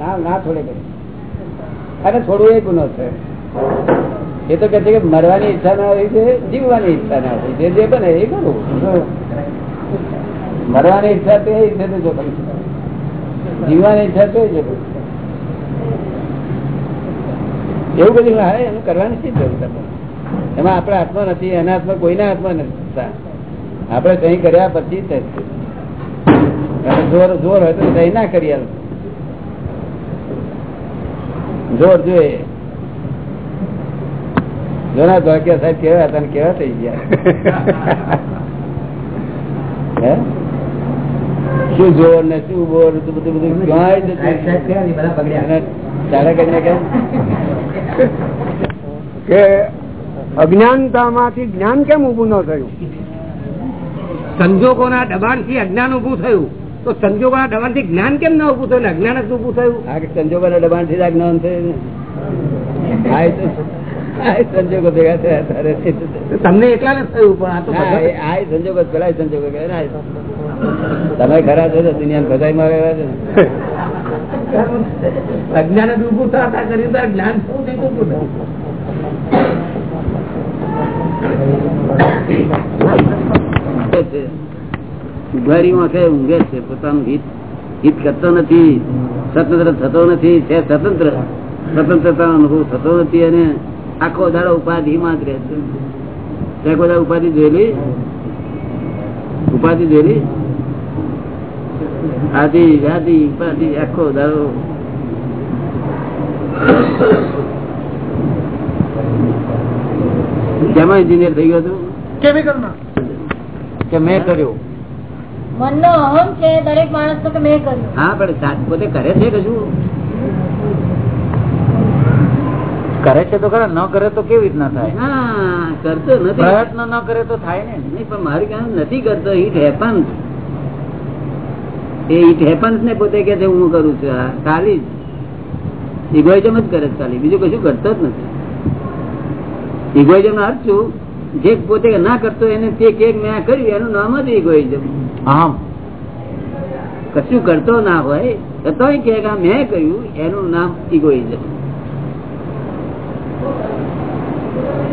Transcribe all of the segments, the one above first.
ના અને છોડવું એ ગુનો છે. એ તો કે છે કે મરવાની ઈચ્છા ના હોય છે, જીવવાની ઈચ્છા ના હોય છે. જે બને એ કરવું મરવાની ઈચ્છા તો એ છે જો જીવવાની ઈચ્છા તો એ છે એવું બધું હા, એનું કરવાની શી જરૂર તમને? એમાં આપણા હાથમાં નથી, એના હાથમાં કોઈના હાથમાં નથી. આપણે કઈ કર્યા પછી જોર જોર હોય તો કઈ ના કરી જોર જોઈએ. જોના ધોળકિયા સાહેબ કેવા હતા કેવા થઈ ગયા. શું જોર ને શું બોર બધું બધું ક્યાંય ચાલે કરીને કેમ કે અજ્ઞાનતામાંથી જ્ઞાન કેમ ઉભું ન થયું? સંજોગોના દબાણથી અજ્ઞાન ઉભું થયું. તો સંજોગોના દબાણથી જ્ઞાન કેમ ના ઉભું થયું અજ્ઞાન જ ઉભું થયું? આ સંજોગોના દબાણથી અજ્ઞાન થયું સંજોગો ભેગા થયા તમને એકલા ને થયું પણ આ તો આ સંજોગો પેલા સંજોગો તમે ખરા છો દુનિયા બધાઈ માં રહેવા છે અજ્ઞાન જ ઉભું થતા કર્યું તો જ્ઞાન શું થઈ ઉભું ઉઘાડી આંખે ઊંઘે છે પોતાનું હિત હિત કરતો નથી સ્વતંત્ર થતો નથી છે સ્વતંત્ર. સ્વતંત્રતા અનુભવ થતો નથી અને આખો દાડો ઉપાધિ માં જ રહે છે. ઉપાધિ જોયેલી? ઉપાધિ જોયેલી? આદિ વ્યાધિ ઉપાધિ આખો દાડો. કેમાં એન્જિનિયર થઈ ગયો હતું કેમિકલ કે મેં કર્યું? મનનો અહમ છે દરેક માણસ નો મેં કર્યું. હા પણ પોતે કરે છે કશું કરે છે તો ખરા ન કરે તો કેવી રીતના થાય? કરતો નથી. પ્રયત્ન ન કરે તો થાય ને. નહીં પણ મારી કામ નથી કરતો ઈટ હેપન એ ઇટ હેપન્સ ને પોતે કે છે હું કરું છું આ ખાલી જ. ઇગોઇઝમ જ કરે છે ખાલી બીજું કશું કરતો જ નથી. ઇગોઇઝમ નો અર્થ શું? જે પોતે ના કરતો એને તે કે મેં કર્યું એનું નામ જ ઇગોઇઝમ આમ. કશું કરતો ના હોય, તો મેં કહ્યું, એનું નામ ઇગોઇઝમ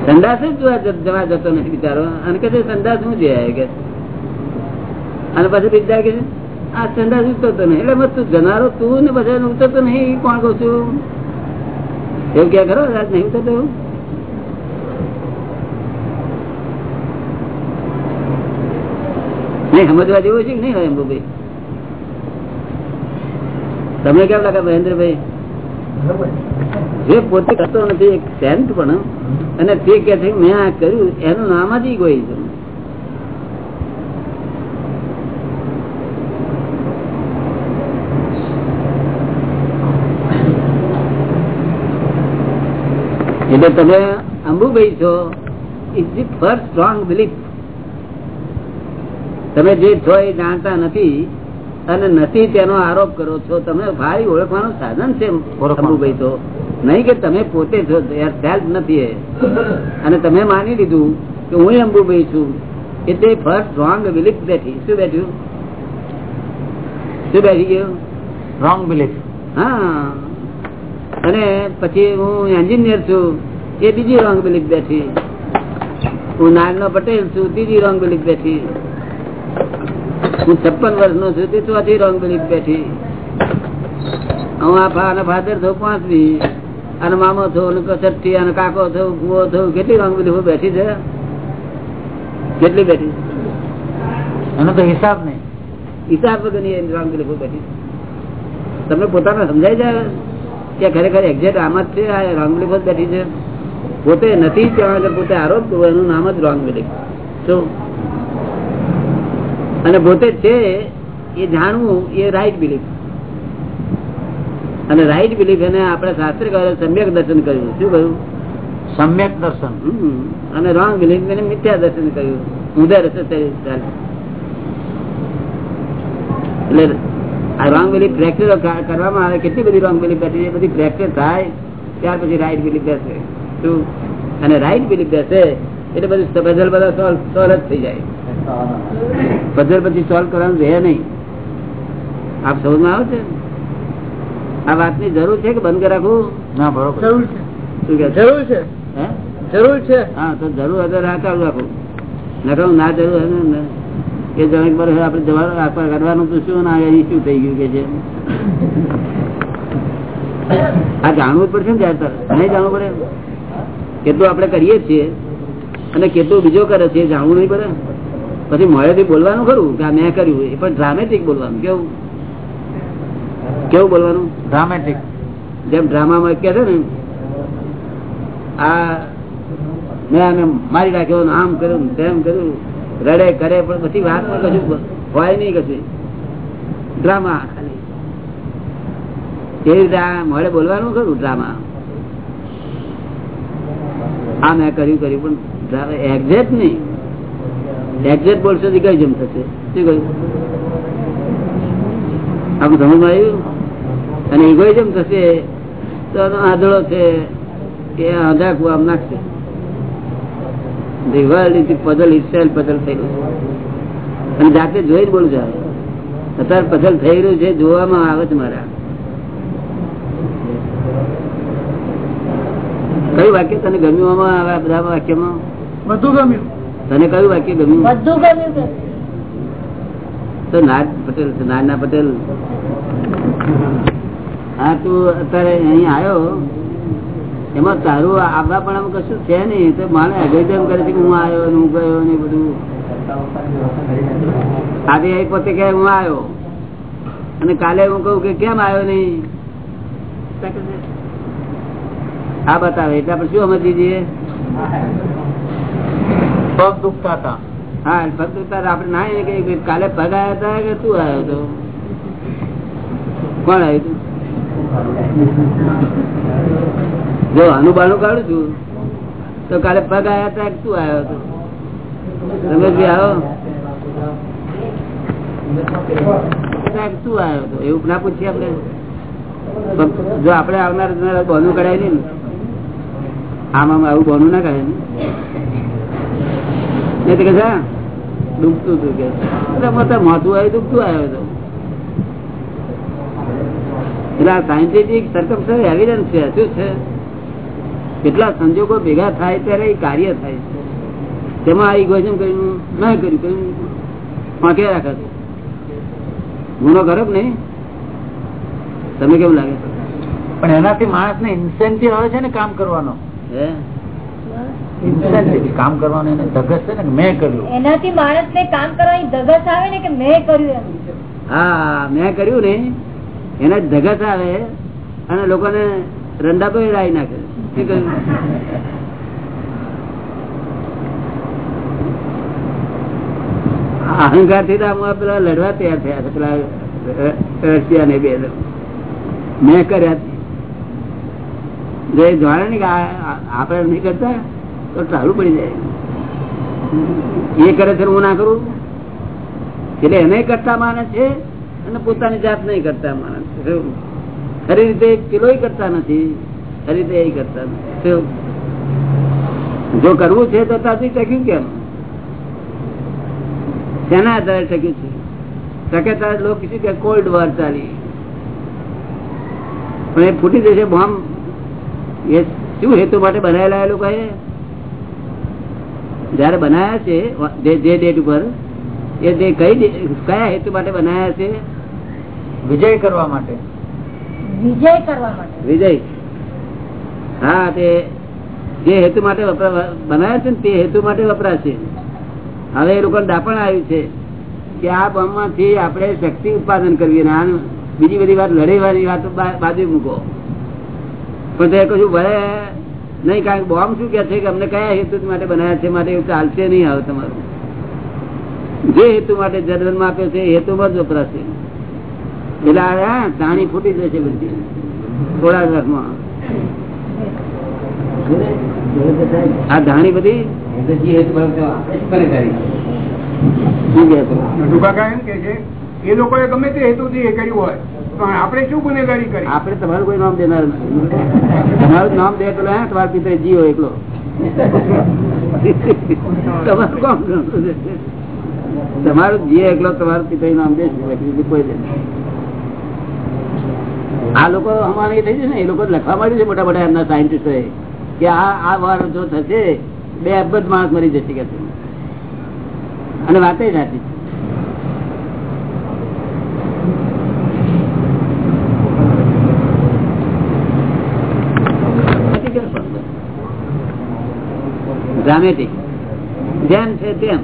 સંદાસ જ જવા જતો નથી બિચારો. અને કે સંદાસ શું છે કે? અને પછી બીજા કે આ સંદાસ ઉતરતો નહીં. એટલે તું જનારો તું ને બધા ઉતરતો નહીં કોણ કઉ છું? એવું ક્યાં ખરો રાજ નહીં ઉતરતો એવું? નહીં સમજવા જેવું છે કે નહીં હોય અંબુભાઈ તમને કેમ લાગે મહેન્દ્રભાઈ? જે પોતે કરતો નથી એક સેન્ટ પણ અને તે કે છે મેં આ કર્યું એનું નામ જ ઇગોઇઝમ એટલે તમે અંબુભાઈ છો. Is the first strong belief તમે જે છો એ જાણતા નથી અને નથી તેનો આરોપ કરો છો તમે ભાઈ ઓળખવાનું સાધન છે ભાઈ તો. નહીં કે તમે પોતે છો સેલ્ફ નથી અને તમે માની લીધું કે હું અંબુભાઈ છું એટલે ફર્સ્ટ રોંગ બિલીફ બેઠી. શું બેઠ્યું શું બેઠી ગયું? રોંગ બિલીફ હા. અને પછી હું એન્જિનિયર છું એ બીજી રોંગ બિલીફ બેઠી. હું નાગનો પટેલ છું ત્રીજી રોંગ બિલીફ બેઠી. હું છપ્પન વર્ષ નો છું તે ચોથી રોંગ બિલીફ બેઠી. હું આ ફાધર થયું પાંચમી અને મામો થયો છઠ્ઠી અને કાકો થયો કુવો થયો કેટલી રોંગ બિલીફો બેઠી છે? કેટલી બેઠી? એનો તો હિસાબ નહીં. હિસાબ વગરની રોંગ બિલીફો બેઠી. તમને પોતાને સમજાય જાય? કે ખરેખર એક્ઝેક્ટ આમ જ છે આ રોંગ બિલીફો બેઠી છે? પોતે નથી ત્યાં પોતે આરોપ કરવો એનું નામ જ રોંગ બિલીફ શું? અને પોતે છે એ જાણવું એ રાઈટ બિલીફ અને રાઈટ બિલીફ એને આપણે શાસ્ત્ર કહે સમ્યક દર્શન કર્યું. શું કહ્યું? સમ્યક દર્શન. અને રોંગ બિલીફ એને મિથ્યા દર્શન કર્યું. ઉદર એટલે આ રોંગ બિલીફ પ્રેક્ટિસ કરવામાં આવે કેટલી બધી રોંગ બિલીફ બેઠી છે બધી પ્રેક્ટિસ થાય ત્યાર પછી રાઈટ બિલીફ બેસે. શું? અને રાઈટ બિલીફ બેસે એટલે બધું પઝલ બધા સોલ્વ સોલ્વ જ થઈ જાય. પઝલ પછી સોલ્વ કરવાનું રહે નહીં. આપ સમજમાં આવે છે? આ વાતની જરૂર છે કે બંધ કરી રાખવું? ના બરોબર. જરૂર છે. શું કે જરૂર છે. જરૂર છે. હા તો જરૂર હતો આ રાખવું નકર ના જરૂર એ જણ પર આપડે જવાનું રાખવા કરવાનું તો શું ના અહીં શું થઈ ગયું કે છે? આ જાણવું પડશે ને ત્યારે તારે. નહીં જાણવું પડે? કેટલું આપણે કરીએ છીએ અને કેટલું બીજો કરે છે જાણવું નહીં પડે? પછી મળેથી બોલવાનું ખરું કે મેં કર્યું એ પણ ડ્રામેટિક બોલવાનું કેવું? કેવું બોલવાનું? ડ્રામેટિક જેમ ડ્રામામાં કે છે ને આ મેં આને મારી નાખ્યો આમ કર્યું તેમ કર્યું રડે કરે પણ પછી વાતમાં કશું હોય નહીં કશું. ડ્રામા ખાલી. એ રીતે આ મળે બોલવાનું ખરું ડ્રામા. આ મેં કર્યું કર્યું પણ એક્ઝેક્ટ નહીં. એક્ઝેક્ટ બોલશો તો કઈ જેમ થશે? આમ સમજમાં આવ્યું? અને ઇગોઇઝમ થશે, તો આંધળો છે કે આધા આમ નાખશે. world is the puzzle itself puzzle થયેલું છે અને જાતે જોઈ જ બોલું છે અત્યારે puzzle થઈ રહ્યું છે, જોવામાં આવે છે મારા. કયું વાક્ય તને ગમ્યું આમાં આવે બધા વાક્યમાં? બધું ગમ્યું. તને કયું વાક્ય ગમ્યું? બધું ગમ્યું તો નાજ પટેલ નાના પટેલ. હા તું અત્યારે અહીં આવ્યો? એમાં તારું આવવા પણ આમ કશું છે નહીં. તો મારે અગત્ય કરે છે કે હું આવ્યો હું ગયો ને બધું. આજે એ પોતે કે હું આવ્યો. અને કાલે હું કહું કે કેમ આવ્યો નહીં? આ બતાવે. એટલે આપણે શું સમજી જઈએ પગ દુખતા હતા. હા પગ દુખતા આપડે ના કાલે પગ આવ્યા હતા કે શું આવ્યો હતો? કોણ આવ્યું હતું? જો અનુબાનું કાઢું છું, તો કાલે પગ આવ્યા હતા કે શું આવ્યો હતો? રમેશભાઈ આવો. શું આવ્યો એવું ના પૂછીએ આપણે. જો આપણે આવનાર બોનું કઢાય ને, આમ આમ આવું બોનું ના કઢાય તો કે છે ડૂબતું હતું કે. એટલે મતલબ આવ્યું ડૂબતું આવ્યો હતો. એટલે આ સાયન્ટિફિક સરકમ એવિડન્સ છે શું છે? કેટલા સંજોગો ભેગા થાય ત્યારે એ કાર્ય થાય છે. તેમાં આ ઇગોઇઝમ કર્યું ના કર્યું કર્યું. રાખે છે. ગુનો કરો કે નહીં? તમે કેવું લાગે? પણ એનાથી માણસ ને ઇન્સેન્ટિવ આવે છે ને કામ કરવાનો. હે? કામ કરવાનો એને ધગસ છે ને મેં કર્યું. એનાથી માણસ ને કામ કરવાની ધગસ આવે ને કે મેં કર્યું હા મેં કર્યું ને એના ધગસ આવે અને લોકોને રંડા તો રાઈ નાખે અહંકારથી પેલા લડવા તૈયાર થયા છે પેલા રશિયા ને બે મેં કર્યા જે જાણે ને કે આ- આ- નહીં કરતા? તો સારું પડી જાય. એ કરે છે હું ના કરું? એટલે એને કરતા માને છે અને પોતાની જાત નહીં કરતા માને છે. ખરી રીતે પેલો કરતા નથી. ખરી રીતે એ કરતા નથી. જો કરવું છે તો ત્યાંથી ટક્યું કેમ? તેના આધારે ટક્યું છે? ટકે ત્યારે લોકો કે કોલ્ડ વોર ચાલી. પણ એ ફૂટી જશે બોમ્બ? એ શું હેતુ માટે બનાવેલા એ લોકોએ? જયારે બનાયા છે જે જે ડેટ ઉપર એ જે કઈ કયા હેતુ માટે બનાયા છે? વિજય કરવા માટે. વિજય કરવા માટે. વિજય. હા તે જે હેતુ માટે બનાવ્યા છે ને તે હેતુ માટે વપરાશે. હવે એ લોકો દાપણ આવ્યું છે કે આ બમમાંથી આપણે શક્તિ ઉત્પાદન કરવી અને બીજી બધી વાત લડેવાની વાત બાજુ મૂકો. પણ તે કશું ભલે નહીં, કારણ કે બોમ્બ શું કે છે કે અમને કયા હેતુ માટે બનાવ્યા છે? માટે એવું ચાલશે નહીં આવે તમારું. જે હેતુ માટે જન્મ આપ્યો છે એ હેતુમાં જ વપરાશે. એટલે આ ફૂટી જશે બધી. થોડા વર્ષમાં આ ધાણી બધી? એ લોકો ગમે તે હેતુથી એ કર્યું હોય. પણ આપણે તમારું કોઈ નામ દેનાર તમારું નામ દે પેલો તમારા પિતા જીવો એકલો. તમારું કોણ તમારું જે એકલો, તમારું પિતા નામ દે કોઈ દે આ લોકો અમારે થઈ છે ને, એ લોકો લખવા માંડ્યું છે મોટા મોટા એમના સાયન્ટિસ્ટો કે આ આ વાર જો થશે, બે અબજ માણસ મરી જશે કે. અને વાતે સાચી છે. ડ્રામેટિક જેમ છે તેમ.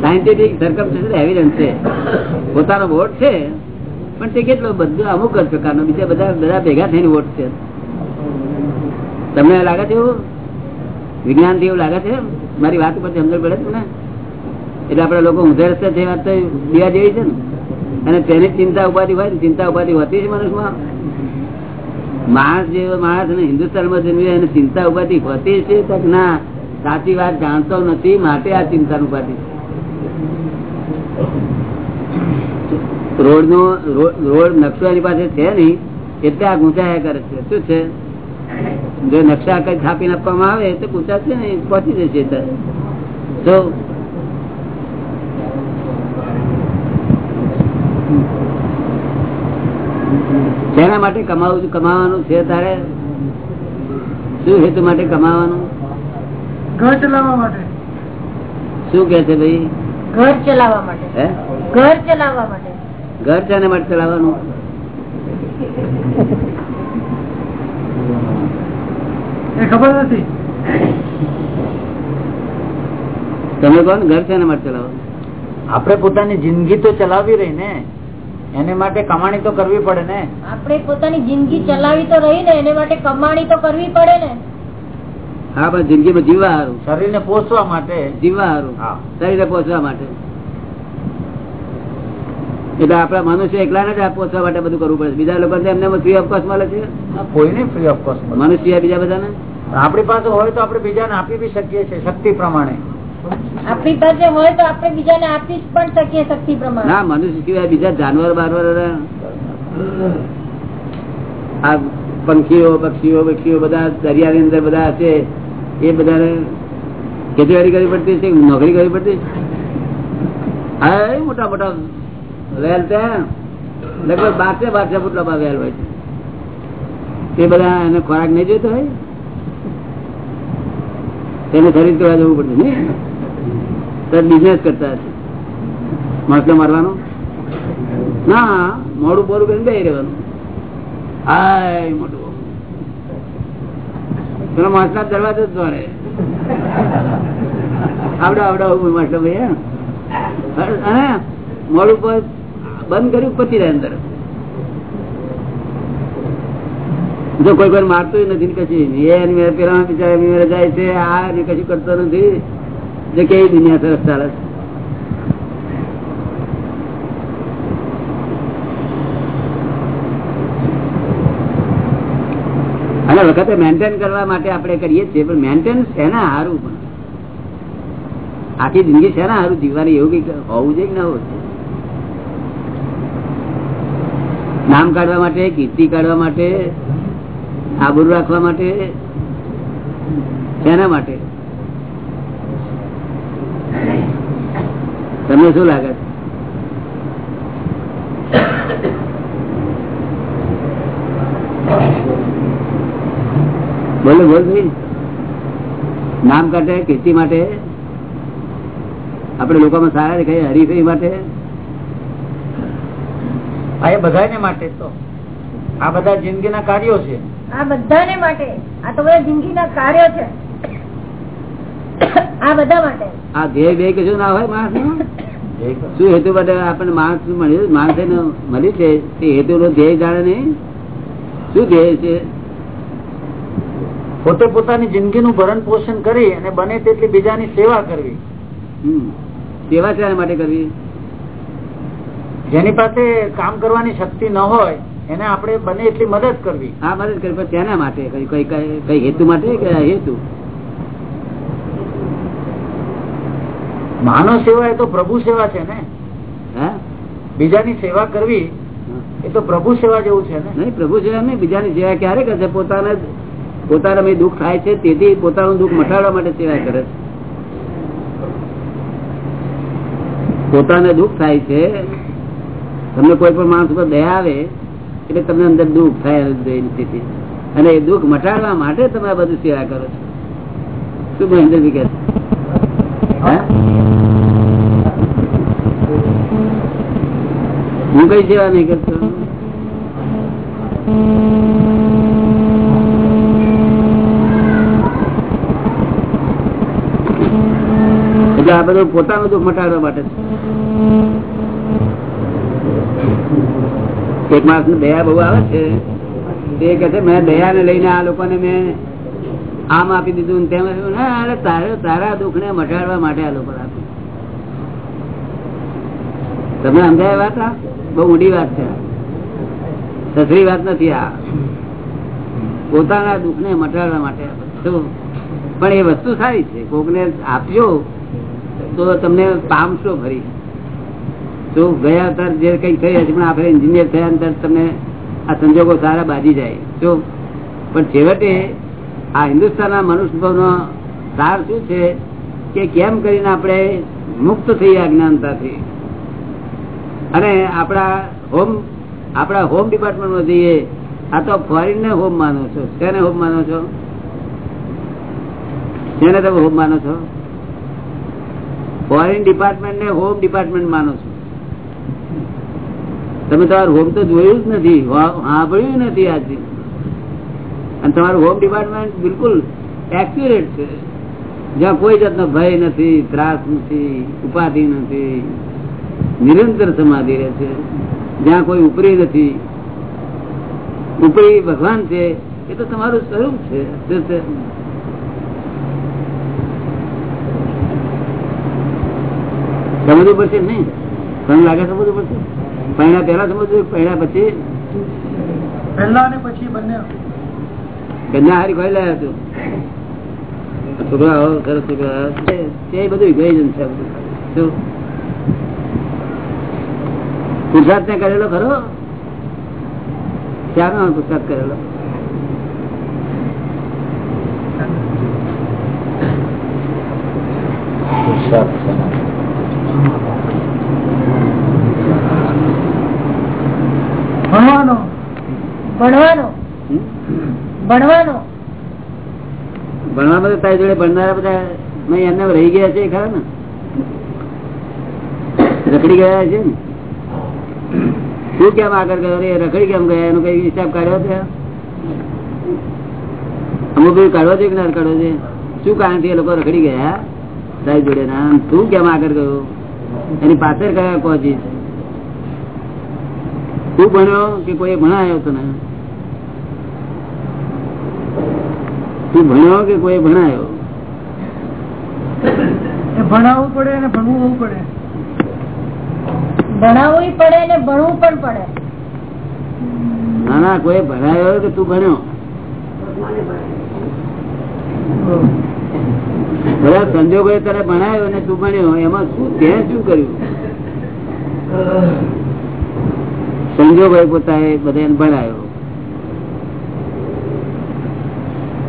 સાયન્ટિફિક સરકમ એવિડન્સ છે. પોતાનો વોટ છે, પણ તે કેટલો બધું અમુક જ પ્રકારનો, બીજા બધા બધા ભેગા થઈને વોટ છે. તમને લાગે છે એવું? વિજ્ઞાનથી એવું લાગે છે મારી વાત ઉપર સમજણ પડે છે ને એટલે આપડે લોકો ઊંધે રસ્તે છે વાત તો જેવી છે ને? અને તેની ચિંતા ઉપાધિ હોય ચિંતા ઉપાધિ હોતી છે મનુષ્યમાં. માણસ જેવો માણસ અને હિન્દુસ્તાનમાં જન્મ્યો એને ચિંતા ઉપાધિ હોતી છે ના. સાચી વાત જાણતો નથી, માટે આ ચિંતા ઉપાધિ રોડ નો રોડ નકશો એની પાસે છે નહીં, એટલે આ ગુંચાયા કરે છે. શું છે? જો નકશા કઈ છાપીને આપવામાં આવે તો ગુંચાશે ને પહોંચી જશે. તો. શેના માટે કમાવું કમાવાનું છે તારે? શું હેતુ માટે કમાવાનું? ઘર ચલાવવા માટે. શું કે છે ભાઈ? ઘર ચલાવવા માટે. ઘર ચલાવવા માટે. ઘર છે માટે ચલાવવાનું? ખબર નથી. તમે કોણ? ઘર છે માટે આપણે પોતાની જિંદગી તો ચલાવી રહી ને. એને માટે કમાણી તો કરવી પડે ને? આપણે પોતાની જિંદગી ચલાવી તો રહી ને એને માટે કમાણી તો કરવી પડે ને. હા પણ જિંદગીમાં જીવવા સારું શરીરને પોષવા માટે? જીવવા સારું હા. શરીરે પહોંચવા માટે. એટલે આપડા મનુષ્ય એકલા ને જ માટે બધું કરવું પડે. બીજા લોકો એમને ફ્રી ઓફકોર્સ મળે છે. કોઈ કોઈને ફ્રી ઓફ કોસ્ટ મનુષ્ય બીજા બધાને? આપણી પાસે હોય તો આપણે બીજાને આપી બી શકીએ છીએ શક્તિ પ્રમાણે. આપણી પાસે હોય તો આપણે બીજાને આપી જ પણ શકીએ શક્તિ પ્રમાણે. ના, મનુષ્ય સિવાય બીજા જાનવર, બારવર આ પંખીઓ, પક્ષીઓ પક્ષીઓ બધા દરિયાની અંદર બધા હશે. એ બધાને ખેતીવાડી કરવી પડતી છે નોકરી કરવી પડતી હા મોટા મોટા વેલ ત્યાં લગભગ બારસે બારસે ફૂટલામાં વેલ હોય છે. તે બધા એને ખોરાક નહીં જોઈતો હોય? તેને ખરીદ કરવા જવું પડતું ને બિઝનેસ કરતા હશે. માણસને મારવાનો? ના, મોડું બોરું કરીને બે રહેવાનું. આય મોટું પેલો દરવાજો જ દોડે આવડો આવડો માછલો ભાઈ હે? અને મોડું પર બંધ કર્યું પતી રહે અંદર. જો કોઈ કોઈ મારતું નથી કશું. એની પેલા જાય છે, આ કશું કરતો નથી. જે કેવી દુનિયા સરસ ચાલે અને વખતે મેન્ટેન કરવા માટે આપણે કરીએ છીએ, પણ મેન્ટેન શેના હારું પણ? આખી જિંદગી શેના હારું જીવવાની? એવું કઈ હોવું જોઈએ કે ના હોવું નામ કાઢવા માટે, કીર્તિ કાઢવા માટે, આબરૂ રાખવા માટે, શેના માટે? તમને શું લાગે બોલો બોલ ભાઈ. નામ કાઢે કીર્તિ માટે. આપણે લોકોમાં સારા દેખાય હરીફાઈ માટે. આ એ બધાને માટે તો. આ બધા જિંદગીના કાર્યો છે. આ બધાને માટે. આ તો બધા જિંદગીના કાર્યો છે. આ બધા માટે. આ ધ્યેય બે કશું ના હોય માણસ શું હેતુ માટે આપણને માણસ મળ્યું? માણસ મળ્યું છે? તે હેતુ નો ધ્યેય જાણે નહીં શું ધ્યેય છે? પોતે પોતાની જિંદગીનું ભરણ પોષણ કરી અને બને તેટલી બીજાની સેવા કરવી. સેવા શેના માટે કરવી? જેની પાસે કામ કરવાની શક્તિ ન હોય એને આપણે બને એટલી મદદ કરવી. આ મદદ કરવી. તેના માટે? કઈ કઈ હેતુ માટે કે હેતુ? માનવ સેવા એ તો પ્રભુ સેવા છે ને? બીજાની સેવા કરવી એ તો પ્રભુ સેવા જેવું છે ને? નહીં, પ્રભુ સેવા નહીં, બીજાની સેવા ક્યારે કરશે? પોતાના પોતાના મેં દુઃખ થાય છે, તેથી પોતાનું દુઃખ મટાડવા માટે સેવા કરે છે. પોતાને દુઃખ થાય છે, તમને કોઈ પણ માણસ ઉપર દયા આવે, એટલે તમને અંદર દુઃખ થાય સ્થિતિ અને એ દુઃખ મટાડવા માટે તમે આ બધું સેવા કરો છો. શું મહેન્દ્રજી છે હું? કઈ સેવા નહીં કરતો? એટલે આ બધું પોતાનું દુઃખ મટાડવા માટે એક માણસ દયા બહુ આવે છે. તે કે છે, મેં દયા ને લઈને આ લોકોને મેં આમ આપી દીધું ને તેમ. ના, અરે તારે, તારા દુઃખ ને મટાડવા માટે આ લોકો આપ્યું તમે સમજાય વાત બહુ ઊંડી વાત છે. સસરી વાત નથી આ. પોતાના દુઃખ ને મટાડવા માટે આ? પણ એ વસ્તુ સારી છે. કોકને આપજો તો તમને પામશો ફરી. તો ગયા અવતાર જે કઈ થઈ હશે પણ આપણે એન્જિનિયર થયા અંતર તમને આ સંજોગો સારા બાજી જાય. જો પણ છેવટે આ હિન્દુસ્તાનના મનુષ્યભાવનો સાર શું છે? કે કેમ કરીને આપણે મુક્ત થઈએ અજ્ઞાનતાથી અને આપણા હોમ આપણા હોમ ડિપાર્ટમેન્ટમાં જઈએ, આ તો ફોરેન ને હોમ માનો છો. શેને હોમ માનો છો? શેને તમે હોમ માનો છો? ફોરેન ડિપાર્ટમેન્ટ ને હોમ ડિપાર્ટમેન્ટ માનો છો. તમે તમારું હોમ તો જોયું જ નથી સાંભળ્યું નથી આજે. અને તમારું હોમ ડિપાર્ટમેન્ટ બિલકુલ એક્યુરેટ છે. જ્યાં કોઈ જાતનો ભય નથી, ત્રાસ નથી, ઉપાધિ નથી. નિરંતર સમાધિ રહે છે. જ્યાં કોઈ ઉપરી નથી. ઉપરી ભગવાન છે એ તો તમારું સ્વરૂપ છે. સમજવું પડશે નહીં? તમને લાગે સમજવું પડશે? પહેલા પેલા સમજવું પહેલા પછી? પહેલા અને પછી બંને. કન્યા હારી ખાઈ લાયા તું છોકરા સરસ છોકરા તે- બધું જન છે બધું. પુરુષાર્થ ને કરેલો ખરો? ક્યારનો પુરસાદ કરેલો? ભણવાનો. ભણવાનો. ભણવાનો. ભણવામાં તો તારી જોડે ભણનારા બધા એમને રહી ગયા છે ખરા ને? રખડી ગયા છે ને? શું કેમ આગળ ગયો રખડી કેમ ગયા? એનો કઈ હિસાબ કાઢ્યો છે? અમુક કાઢવો છે કે ના કાઢવો છે? શું કારણથી એ લોકો રખડી ગયા? સાહેબ જોડે ના. તું કેમ આગળ ગયો? એની પાછળ કયા પહોંચી? તું ભણ્યો કે કોઈ ભણાયો તને? તું ભણ્યો કે કોઈ ભણાયો? ભણાવવું પડે અને ભણવું પડે. ભણાવવું પડે ને ભણવું પણ પડે. ના ના, કોઈ ભણાયો કે તું ભણ્યો. સંજોગો તને ભણાયો ને તું ભણ્યો, એમાં શું તે શું કર્યું? સંજોગો પોતાએ બધાને ભણાયો.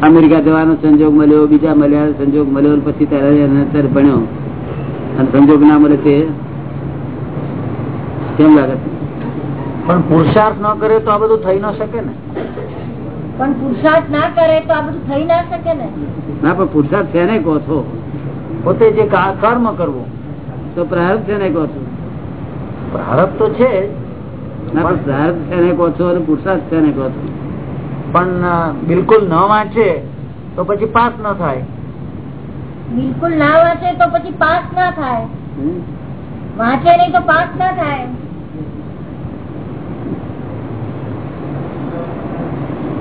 અમેરિકા જવાનો સંજોગ મળ્યો, બીજા મળ્યા, સંજોગ મળ્યો પછી ત્યારે ભણ્યો. અને સંજોગ ના મળે તે કેમ લાગે? છે? પણ પુરુષાર્થ ન કરે તો આ બધું થઈ ન શકે ને. પણ પુરુષાર્થ ના કરે તો આ બધું થઈ ના શકે ને. ના પણ પુરુષાર્થ છે ને કહો છો? પોતે જે કર્મ કરવો. તો પ્રારબ્ધ છે ને કહો છો? પ્રારબ્ધ તો છે પ્રારબ્ધ છે ને કહો છો અને પુરુષાર્થ છે ને કહો છો? પણ બિલકુલ ન વાંચે તો પછી પાસ ન થાય. બિલકુલ ના વાંચે તો પછી પાસ ના થાય. હમ? વાંચે નહીં તો પાસ ના થાય.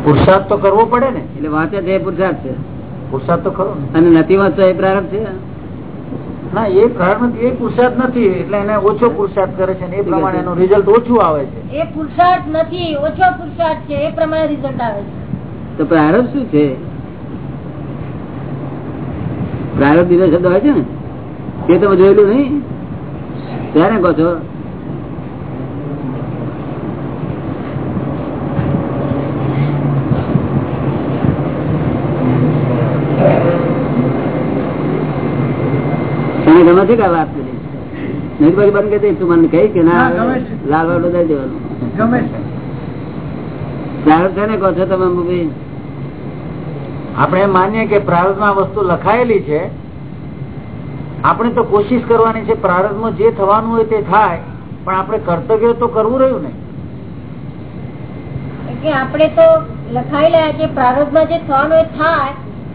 પુરુષાર્થ તો કરવો પડે ને? એટલે વાંચે છે એ પુરુષાર્થ છે. પુરુષાર્થ તો ખરો અને નથી વાંચતો એ પ્રારંભ છે? ના એ કારણ એ પુરુષાર્થ નથી એટલે એને ઓછો પુરુષાર્થ કરે છે એ પ્રમાણે એનું રિઝલ્ટ ઓછું આવે છે. એ પુરુષાર્થ નથી ઓછો પુરુષાર્થ છે એ પ્રમાણે રિઝલ્ટ આવે છે. તો પ્રારંભ શું છે? પ્રારંભ દીધો શબ્દ હોય છે ને? એ તમે જોયેલું નહીં? ત્યારે કહો છો. તને ગમે છે કે વાત નહીં પછી બંધ કરી તું મને કહી કે ના ના, ગમે છે. લાલ વાળો દઈ દેવાનું ગમે છે. છે ને કહો છો તમે ભાઈ આપણે માનીએ કે પ્રારંભમાં વસ્તુ લખાયેલી છે. આપણે તો કોશિશ કરવાની છે પ્રારંભમાં જે થવાનું હોય તે થાય પણ આપણે કર્તવ્ય તો કરવું રહ્યું ને. આપણે તો લખાયેલા છે પ્રારંભમાં જે થવાનું હોય થાય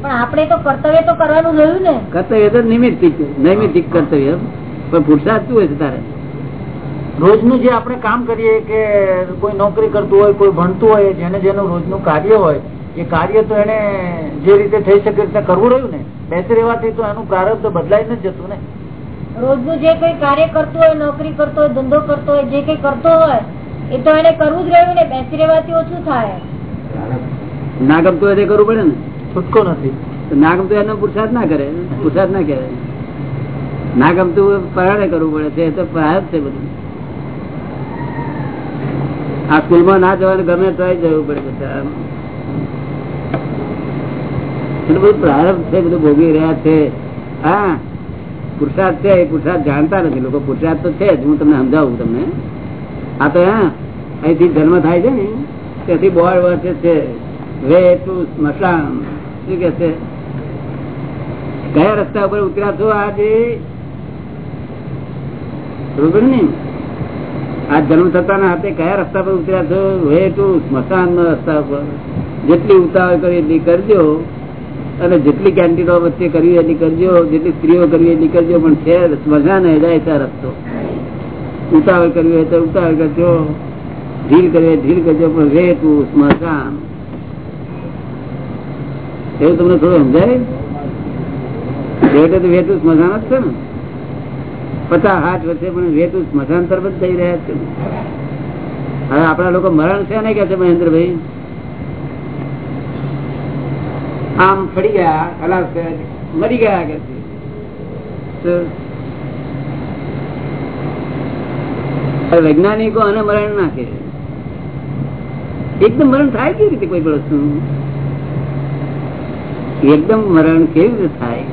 પણ આપણે તો કર્તવ્ય તો કરવાનું રહ્યું ને. કર્તવ્ય તો નિમિત્તિક નૈમિતિક કર્તવ્ય. પણ પુરસાદ શું હોય છે તારે? રોજનું જે આપણે કામ કરીએ કે કોઈ નોકરી કરતું હોય કોઈ ભણતું હોય જેને જેનું રોજનું કાર્ય હોય એ કાર્ય તો એને જે રીતે થઈ શકે રીતે કરવું રહ્યું ને. બેસી રહેવાથી તો એનું પ્રારબ્ધ બદલાઈ નથી જતું ને. રોજનું જે કોઈ કાર્ય કરતું હોય નોકરી કરતો હોય ધંધો કરતો હોય જે કઈ કરતો હોય એ તો એને કરવું જ રહ્યું ને. બેસી રહેવાથી ઓછું થાય. ના ગમતું હોય તે કરવું પડે ને. છૂટકો નથી. ના ગમતું એનો પુરસાદ ના કરે. પુરસાદ ના કહેવાય. ના ગમતું પરાણે કરવું પડે છે તો પ્રાર્થ છે બધું. આ સ્કૂલમાં ના જવાનું ગમે તો જવું પડે બધા. બધું પ્રારંભ છે, બધું ભોગવી રહ્યા છે. હા, પુરસાદ છે, એ પુરસાદ જાણતા નથી લોકો. પુરસાદ તો છે જ, હું તમને સમજાવું તમને. આ તો, હા, અહીંથી જન્મ થાય છે ને. ત્યાંથી બોર્ડ વર્ષે છે. વે ટુ સ્મશાન. શું કે છે? કયા રસ્તા ઉપર ઉતર્યા છો આજે? બરોબર ને આ જન્મ થતા ના હાથે કયા રસ્તા પર ઉતર્યા છો? વે ટુ સ્મશાન રસ્તા ઉપર. જેટલી ઉતાવળ કરી એટલી કરજો. અને જેટલી કેન્ટીનો વચ્ચે કરવી એટલી કરજો. જેટલી સ્ત્રીઓ કરવી એટલી કરજો. પણ છે સ્મશાન છે રસ્તો. ઉતાવળ કરવી હોય તો ઉતાવળ કરજો. ઢીલ કરવી ઢીલ કરજો. પણ વે ટુ સ્મશાન. એવું તમને થોડું સમજાય છેવટે તો સ્મશાન જ છે ને. પચાસ હાથ વચ્ચે પણ વેતું સ્મશાન તરફ જ જઈ રહ્યા છે. હવે આપણા લોકો મરણ છે ને કે છે મહેન્દ્રભાઈ? આમ ફરી ગયા, ખલાસ મરી ગયા કે વૈજ્ઞાનિકો અને મરણ નાખે એકદમ મરણ થાય કેવી રીતે કોઈ પણ વસ્તુ? એકદમ મરણ કેવી રીતે થાય?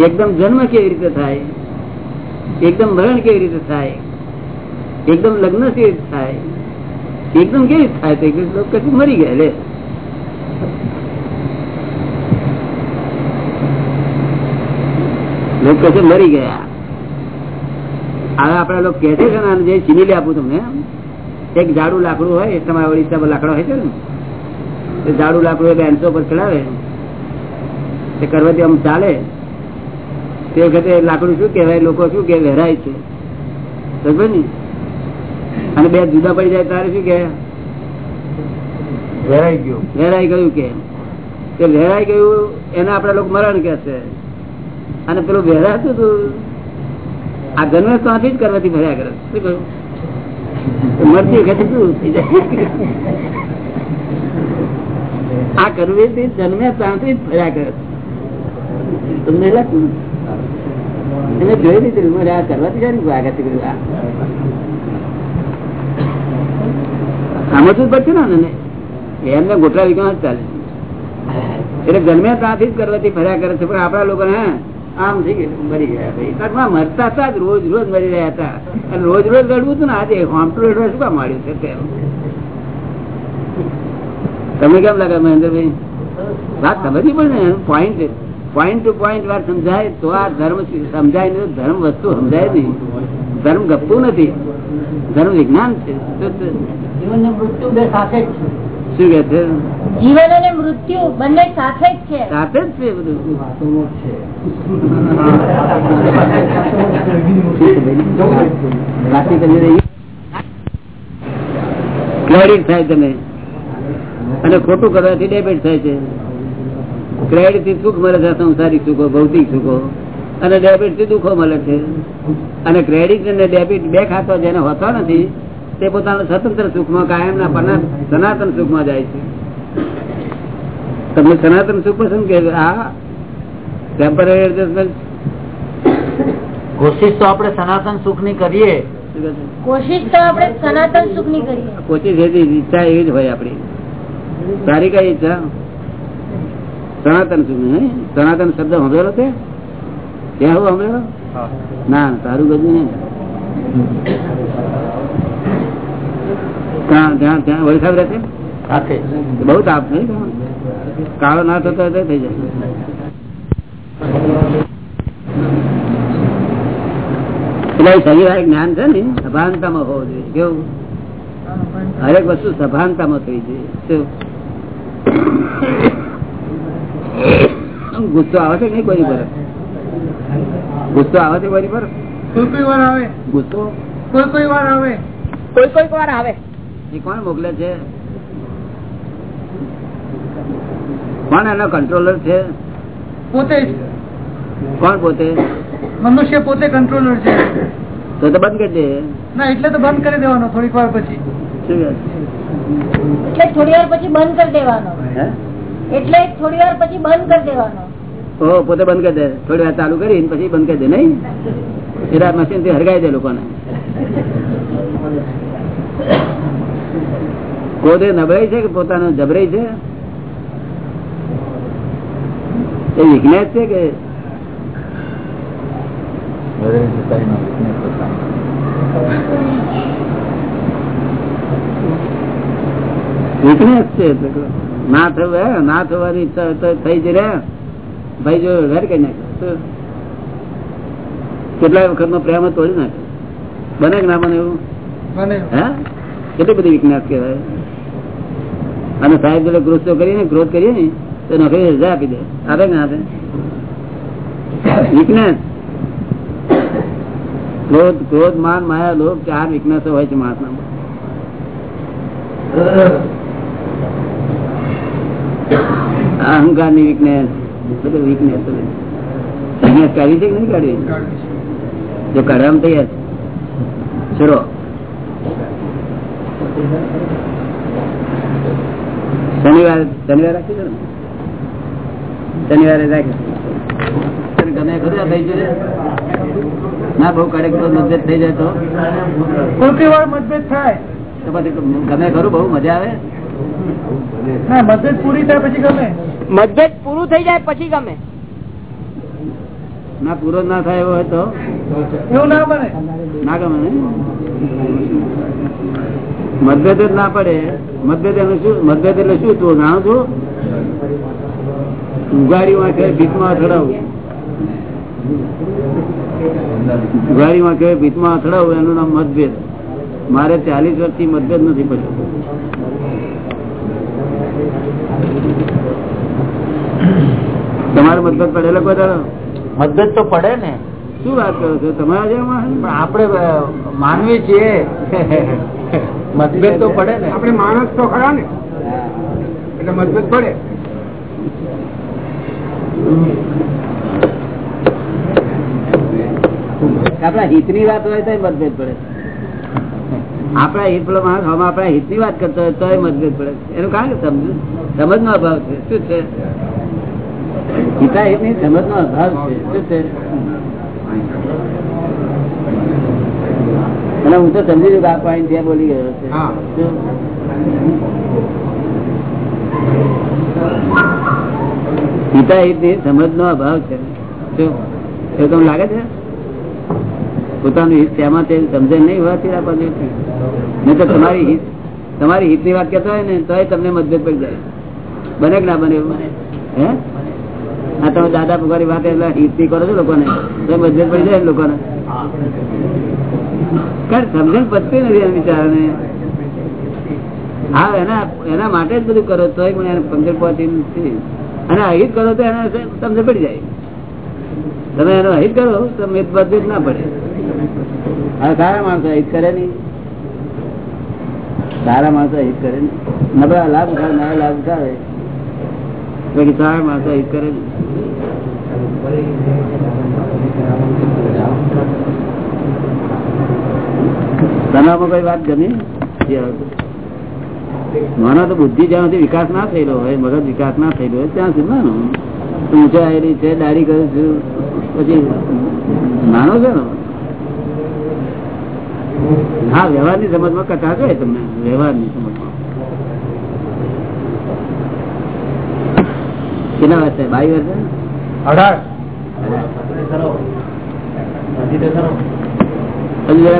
એકદમ જન્મ કેવી રીતે થાય? એકદમ મરણ કેવી રીતે થાય? એકદમ લગ્ન કેવી રીતે થાય? એકદમ કેવી રીતે થાય? તો કશું મરી ગયા લે. લોકો કશું મરી ગયા. હવે આપડા લોકો કે છે ને જે લે આપું તમને એક ઝાડુ લાકડું હોય તમારા ઓડિશામાં લાકડો હોય છે ને? જાડું લાકડું એ બેન્ચો પર ચડાવે. તે કરવાથી આમ ચાલે. તે વખતે લાકડું શું કહેવાય? લોકો શું કે વહેરાય છે. સમજો ને? અને બે જુદા પડી જાય તારે શું કે વેરાઈ ગયું. વેરાઈ ગયું કે. તે વેરાઈ ગયું એને આપડે લોકો મરણ કે છે અને પેલું વેરાતું હતું આ જન્મ ત્યાંથી જ કરવાથી ભર્યા કરે શું કહ્યું? મરતી વખતે શું થઈ જાય? આ કરવી જન્મે ત્યાંથી જ ફર્યા કરે. તમને લાગતું એને જોઈ લીધું મને આ કરવાથી સારી આગળ કર્યું સમજવું પડશે ને એમને ગોઠવા વિકાસ ચાલે. એટલે જન્મ્યા ત્યાંથી જ કરવાથી ફર્યા કરે છે, પણ આપણા લોકો ને આમ થઈ ગયું, મરી ગયા ભાઈ. મરતા હતા રોજ રોજ મરી રહ્યા હતા. અને રોજ રોજ રડવું હતું ને, આજે હોમટું રડવા શું કામ મળ્યું છે તેમ કેમ લાગે મહેન્દ્રભાઈ વાત સમજવી પડે ને પોઈન્ટ પોઈન્ટ ટુ પોઈન્ટ વાત સમજાય તો આ ધર્મ સમજાય ને ધર્મ વસ્તુ સમજાય નહીં. ધર્મ ગપતું નથી. ધર્મ વિજ્ઞાન છે. શું છે? શું કે છે? જીવન અને મૃત્યુ બંને સાથે જ છે. સાથે જ છે બધું. ક્રેડિટ થાય તમે. અને ખોટું કરવાથી ડેબિટ થાય છે. ક્રેડિટથી સુખ મળે છે સંસારિક સુખો ભૌતિક સુખો. અને ડેબિટથી દુઃખો મળે છે. અને ક્રેડિટ અને ડેબિટ બે ખાતો જેને હોતો નથી તે પોતાના સ્વતંત્ર સુખમાં કાયમના પરના સનાતન સુખમાં જાય છે. તમને સનાતન સુખ પસંદ કે આ ટેમ્પરરી એડજસ્ટમેન્ટ કોશિશ તો આપણે સનાતન સુખની કરીએ કોશિશ તો આપણે સનાતન સુખની કરીએ. કોશિશ એવી ઈચ્છા એવી જ હોય આપડી તારી કઈ ઈચ્છા? સનાતન સનાતન શબ્દ સાંભળેલો તે? હું સાંભળેલો? ના તારું ગજું નહીં. બહુ તાપ થઈ કાળો ના થતો થઈ જશે એટલે શરીર જ્ઞાન છે ને સભાનતામાં હોવું જોઈએ. કેવું? હરેક વસ્તુ સભાનતામાં થઈ જોઈએ? ગુસ્સો આવે છે કે નહીં કોઈની પર? ગુસ્સો આવે છે કોઈની પર? કોઈ કોઈ વાર આવે. ગુસ્સો? કોઈ કોઈ વાર આવે. કોઈ કોઈ વાર આવે. એ કોણ મોકલે છે? કોણ એનો કંટ્રોલર છે? પોતે. જ કોણ પોતે? મનુષ્ય પોતે કંટ્રોલર છે. તો તો બંધ કરી દે. ના એટલે તો બંધ કરી દેવાનો થોડીક વાર પછી. શું? એટલે થોડી વાર પછી બંધ કરી દેવાનો. એટલે થોડી વાર પછી બંધ કરી દેવાનો. ઓ પોતે બંધ કરી દે. થોડી વાર ચાલુ કરી પછી બંધ કરી દે નહીં? એરા મશીનથી હરગાઈ દે લોકોને. પોતે નબળાઈ છે કે પોતાનો જબરાઈ છે? એ વીકનેસ છે કે વીકનેસ છે ના હે ના થવાની ઈચ્છા તો થઈ જ રે ભાઈ જો ઘર કઈ નાખે શું? કેટલાય વખત નો પ્રેમ તોડી નાખે બને કે ના બને એવું? હે? કેટલી બધી વીકનેસ કહેવાય. અને સાહેબ જોડે ગ્રોથ તો કરીએ ને ગ્રોથ કરીએ ને તો નોકરી રજા આપી દે. આપે કે ના આપે? વીકનેસ ક્રોધ ક્રોધ માન માયા લોભ ચાર વીકનેસો હોય છે માણસના અહંકારની વીકનેસ બધું વીકનેસ કાઢી છે કે નહીં કાઢવી જો કાઢવામાં તૈયાર છે. ચલો શનિવાર શનિવાર રાખી દો શનિવારે રાખી ગમે ખરું થઈ જોડે? ના બહુ કડક તો મતભેદ થઈ જાય તો. ગમે ખરું બહુ મજા આવે. મતભેદ પૂરી થાય પછી ગમે. મતભેદ પૂરું થઈ જાય પછી ગમે. ના પૂરો ના થાય એવો હોય તો? એવું ના બને. ના ગમે ને? મતભેદ જ ના પડે. મતભેદ એનું શું મતભેદ એટલે શું તું જાણો છું? ઉઘાડી વાંખે ભીતમાં અથડાવું. ઉઘાડી વાંખે ભીતમાં અથડાવું એનું નામ મતભેદ. મારે ચાલીસ વર્ષથી મતભેદ નથી પડ્યો. તમારે મતભેદ પડેલો કોઈ દાડો? મતભેદ તો પડે ને. શું વાત કરો છો? તમારા જેવા પણ આપણે માનવી છીએ. મતભેદ તો પડે ને. આપણે માણસ તો ખરા ને. એટલે મતભેદ પડે. આપડા હિતની વાત હોય તો મતભેદ પડે. આપણા હિત પેલો માણસ હમ આપણા હિતની વાત કરતો હોય તો મતભેદ પડે એનું કારણ કે સમજ? સમજ નો અભાવ છે. શું છે? હિતા હિતની સમજ નો અભાવ છે. શું છે? અને હું તો સમજી રહ્યું આ પોઈન્ટ ત્યાં બોલી ગયો છે. હિતા હિતની સમજ નો અભાવ છે. શું? તમને લાગે છે? પોતાનું હિત તેમાં તે સમજણ નહીં હોવાથી આ નહીં તો તમારી હિત તમારી હિતની વાત કરતા હોય ને, તો તમને મતભેદ પડી જાય. બને કે ના બને હે? આ તમે દાદા પગારી વાત એટલે હિતની કરો છો લોકોને, તો મતભેદ પડી જાય લોકોને. કારણ સમજણ પચતી નથી એના વિચારને. હા, એના એના માટે જ બધું કરો તો પણ એને સમજણ પહોંચી નથી. અને અહિત કરો તો એને સમજણ પડી જાય. તમે એનો અહિત કરો તો મતભેદ ના પડે. સારા માણસો અહિત કરે માણસો કોઈ વાત ગમી? માનો તો. બુદ્ધિ જ્યાં સુધી વિકાસ ના થયેલો હોય, મગજ વિકાસ ના થયેલો હોય, ત્યાં સુધી નાનો ઊંચો આવેલી છે, દાઢી કરું છું. પછી નાનો છે ને? હા વ્યવહારની સમજમાં કટાશ હોય તમને. વ્યવહારની સમજમાં. કેટલા વર્ષે બાવી વર્ષે અઢાર.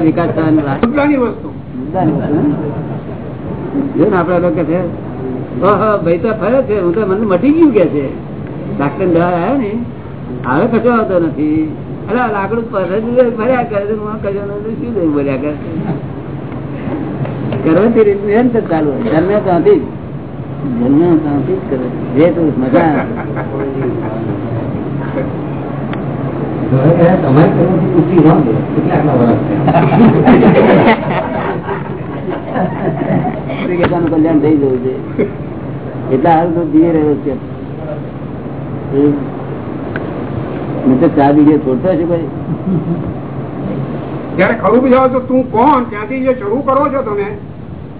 વિકાસ? આપડા લોકો છે ભાઈ તો ફરે છે હું તો મને મટી ગયું કે છે. ડાક્ટર દવા આવ્યો ને હવે કશો આવતો નથી. અરે લાકડું ફરે ભર્યા કરે તો હું કશો શું બોલ્યા કરે કરવાથી રીત નિરંતર ચાલુ જન્મે ત્યાંથી ત્યાંથી જ કરે જે તું મજા કલ્યાણ થઈ જવું છે. એટલા હાલ તો જીવી રહ્યો છે. હું તો ચા બીજે છોડતો છે ભાઈ જયારે ખરું બુજાવો તો તું કોણ? ત્યાંથી જે શરૂ કરો છો તમે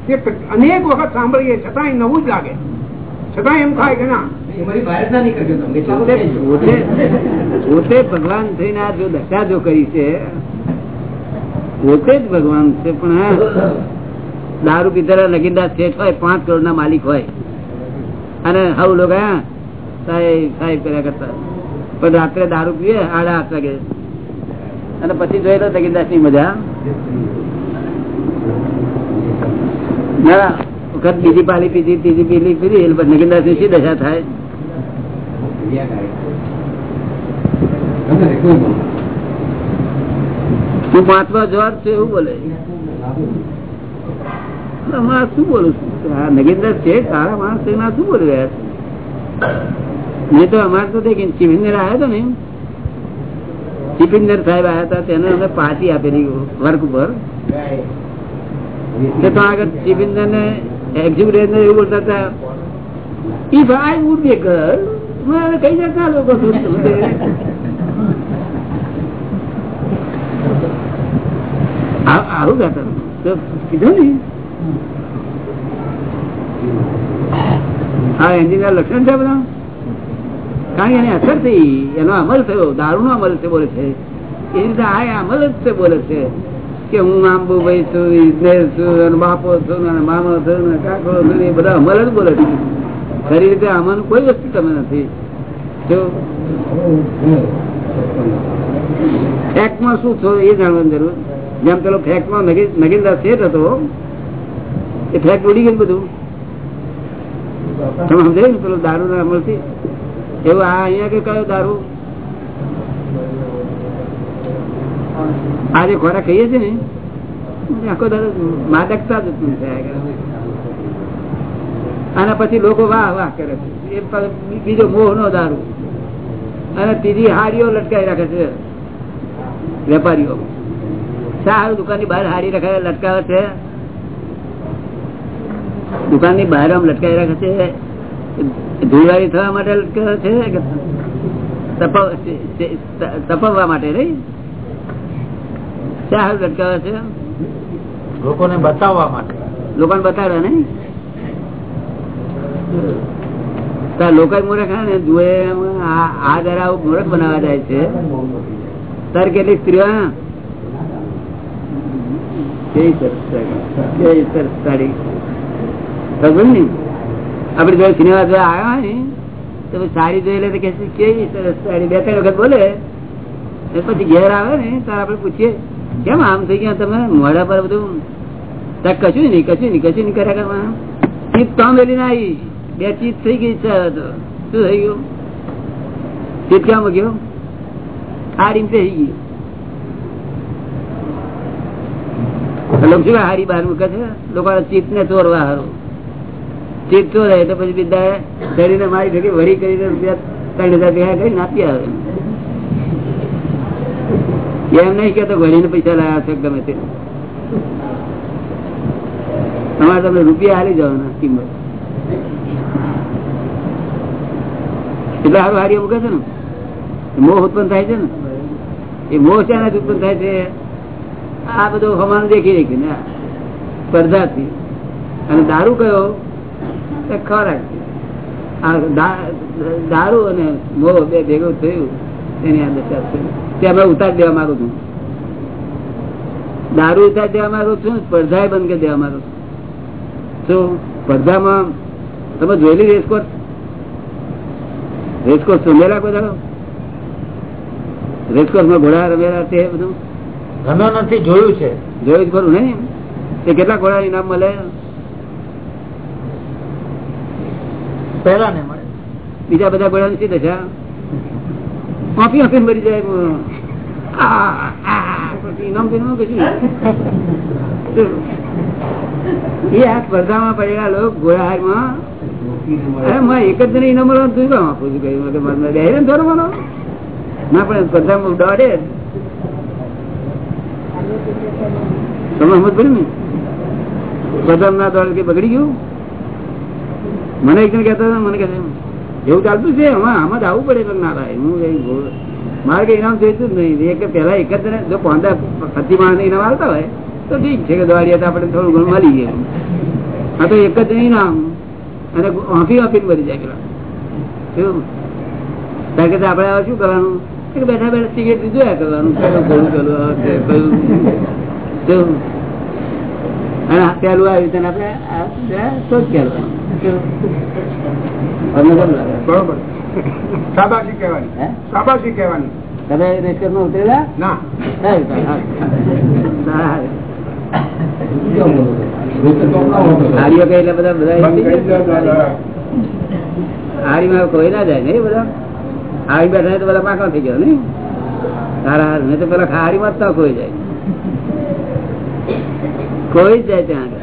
તે અનેક વખત સાંભળીએ છતાંય નવું જ લાગે. છતાં એમ થાય કે ના. પોતે ભગવાન થઈને આ જો દશા જો કરી છે પોતે જ ભગવાન છે પણ દારૂ પીધેલા નગીનદાસ શેઠ હોય પાંચ કરોડ ના માલિક હોય. અને હવ લોકો સાહેબ કર્યા કરતા. પણ રાત્રે દારૂ પીએ, આડા આઠ વાગે. અને પછી જોઈ લો નગીનદાસની મજા વખત બીજી પાલી પીધી, ત્રીજી પીલી પીધી, એટલે પછી નગીનદાસની શી દશા થાય? તું પાંચમા જવાબ છે, એવું બોલે. શું બોલું છું? નગીનદાસ છે સારા માણસ એમાં શું બોલી રહ્યા છે? મેં તો અમારે તો દેખી ચિપિંદર આવ્યો હતો ને ચિપિંદર સાહેબ આવ્યા હતા, તેને અમે પાર્ટી આપેલી વર્ક ઉપર. તે આગળ ચિપિંદર ને એક્ઝિક્યુટિવ એવું બોલતા હતા if I would be girl કઈ જતા લોકો આવું ગાતા કીધું ને. હા, એન્જિનિયર લક્ષણ છે બધા કારણ કે એની અસર થઈ. એનો અમલ થયો. દારૂ નો અમલ છે બોલે છે. એ રીતે આ અમલ જ છે બોલે છે કે હું આંબુભાઈ છું ઇજનેર છું, અને બાપો છું, અને મામો છું ને કાકો છું. એ બધા અમલ જ બોલે છે. ખરી રીતે આમાં કોઈ વસ્તુ તમે નથી. જો ફેક્ટમાં શું છો એ જાણવાની જરૂર. જેમ પેલો ફેક્ટમાં નગીનદાસ શેઠ હતો. એ ફેક્ટ ઉડી ગયું બધું. તમે સમજાય ને પેલો દારૂ ના અમલથી? એવું આ અહીંયા કે કયો દારૂ? આ જે ખોરાક ખાઈએ છીએ ને? આખો દારૂ માદકતા જ અને પછી લોકો વાહ વાહ કરે છે. એ બીજો મોહ નો દારૂ. અને ત્રીજી હારીઓ લટકાવી રાખે છે વેપારીઓ. સારું દુકાનની બહાર હારી રખાય, લટકાવે છે. દુકાનની બહાર આમ લટકાવી રાખે છે. ધૂળવાળી થવા માટે લટકાવે છે તપવવા તપાવ- તપાવવા માટે નહીં? સારું લટકાવે છે? લોકોને બતાવવા માટે. લોકોને બતાવે તાર લોકો મૂર્ખ ને? જુએ આ જરા મૂર્ખ બનાવવા જાય છે. સર કેટલીક સ્ત્રીઓ કેવી કેવી સરસ ખબર ને? આપડે જો સિનેમા જો આવ્યા હોય તો સારી જોઈ લે કે કેવી સરસ સારી બે ત્રણ વખત બોલે. પછી ઘેર આવે ને, ત્યારે આપડે પૂછીએ, કેમ આમ થઈ ગયા? તમે મોઢા પર બધું કશું નહીં કશું નહીં કશું નહીં કર્યા કરવા ચીપ તો મેલી ના આવી. બે ચીજ થઈ ગઈ છે શું થઈ ગયું? ચીપ ક્યાં મૂક્યો? હારી થઈ ગઈ લોકો હારી બહાર મૂકે છે? લોકો ચીપ ને ચોરવા હારું. ચીપ રહે, તો પછી બીજા શરીરને મારી ઠગી વળી કરીને રૂપિયા ત્રણ હજાર ભેગા કરીને આપી આવે. એમ નહીં કેતો ઘડીને પૈસા લાવ્યા છે ગમે તે તમારે તમને રૂપિયા હારી જવાના કિંમત. એટલે હારું હારી મૂકે છે ને? મોહ ઉત્પન્ન થાય છે ને? એ મોહ શાનાથી ઉત્પન્ન થાય છે. આ બધું હવાનું દેખી દેખી ને સ્પર્ધાથી. અને દારૂ કયો? એ ખોરાક. દારૂ અને મોહ બે ભેગું થયું એની આ દશા છે. તે અમે ઉતારી દેવા માંગુ છું. દારૂ ઉતારી દેવા માંગુ છું સ્પર્ધા બંધ કરી દેવા માંગુ છું. શું? સ્પર્ધામાં તમે જોયેલી રેસકોટ રેસકોટ રમેલા કોઈ દાડો? રેસકોર્સમાં ઘોડા રમેલા તે બધું? રમ્યો નથી જોયું છે. જોયું જ ખરું ને એ કેટલા ઘોડા ઇનામ મળે? પહેલા ને મળે બીજા બધા ઘોડા શી દશા આપી ઓફી મરી જાય સ્પર્ધામાં પડેલા લોકો એક જ જણ ઇનામ ને પણ સ્પર્ધામાં તમે સમજ ને સ્પર્ધામાં ના દોડે બગડી ગયું મને એક કહેતા મને કહે એવું ચાલતું છે? આમાં આમાં જ આવવું પડે નારાય હું કઈ મારે કઈ ઇનામ જોઈતું જ નહીં. એક પેલા એક જ જો પાંદા માણસ ઇનામ આવતા હોય, તો ઠીક છે કે દોડીએ તો આપણે થોડું ઘણું મળી ગયું. હા, તો એક જ ઇનામ. અને હાંફી હાંફીને મરી જાય પેલા. શું? કારણ કે આપણે શું કરવાનું? બેઠા બેઠા સિગરેટ જોયા કરવાનું. કયું? કયું? અને પહેલું આવ્યું તેને આપણે શોધ કરવાનું બરોબર. શાબાશી કહેવાની. શાબાશી કહેવાની. તમે રેસ્ટોરન્ટમાં ઉતરેલા ના. સારું, સારું. સારું. હાડીઓ કઈ બધા બધા ના જાય ને બધા? હાડી બેઠા તો બધા પાકા થઈ ગયો ને સારા હાર. નહીં તો પેલા હાડીમાં જ તો કોઈ જાય. કોઈ જ જાય ત્યાં આગળ.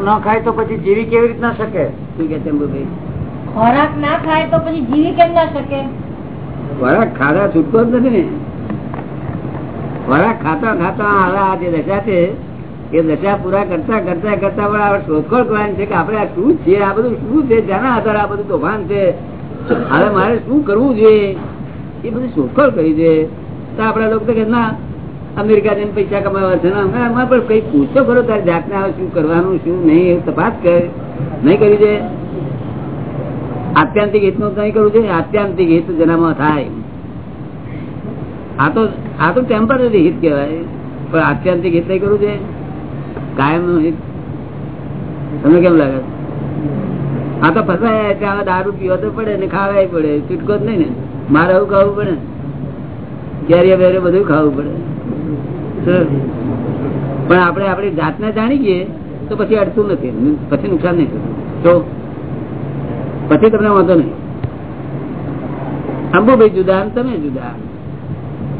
ખોરાક ન ખાય તો પછી જીવી કેવી રીતના શકે? શું કે છે ખોરાક ના ખાય તો પછી જીવી કેમ ના શકે? ખોરાક ખાધા છૂટકો જ નથી ને. ખોરાક ખાતા ખાતા હવે આ જે દશા છે એ દશા પૂરા કરતા કરતા કરતા પણ આપણે શોધખોળ કરવાની છે કે આપણે આ શું છે? આ બધું શું છે? જેના આધારે આ બધું તોફાન છે? હવે મારે શું કરવું જોઈએ? એ બધી શોધખોળ કરી છે. તો આપડા લોકો કે ના અમેરિકા જઈને પૈસા કમાવા છે અમે પણ કઈ પૂછો ખરો, તારી જાતને આવે શું કરવાનું, શું નહીં એ તપાસ કરે. નહીં કરી દે આત્યાંતિક હિતનું કઈ કરવું છે? આત્યાંતિક હિત જેનામાં થાય. આ તો આ તો ટેમ્પરરી હિત કહેવાય. પણ આત્યાંતિક હિત નહીં કરવું છે? કાયમનું હિત. તમને કેમ લાગે? આ તો ફસાયા છે હવે દારૂ પીવા તો પડે ને ખાવાય પડે. છૂટકો જ નહીં ને. મારે આવું ખાવું પડે. કેરીએ બેરે બધું ખાવું પડે? પણ આપણે આપણી જાતને જાણી ગઈએ તો પછી અડતું નથી. પછી નુકસાન નહીં થતું. તો પછી તમને વાંધો નહીં. અંબુભાઈ જુદા તમે જુદા.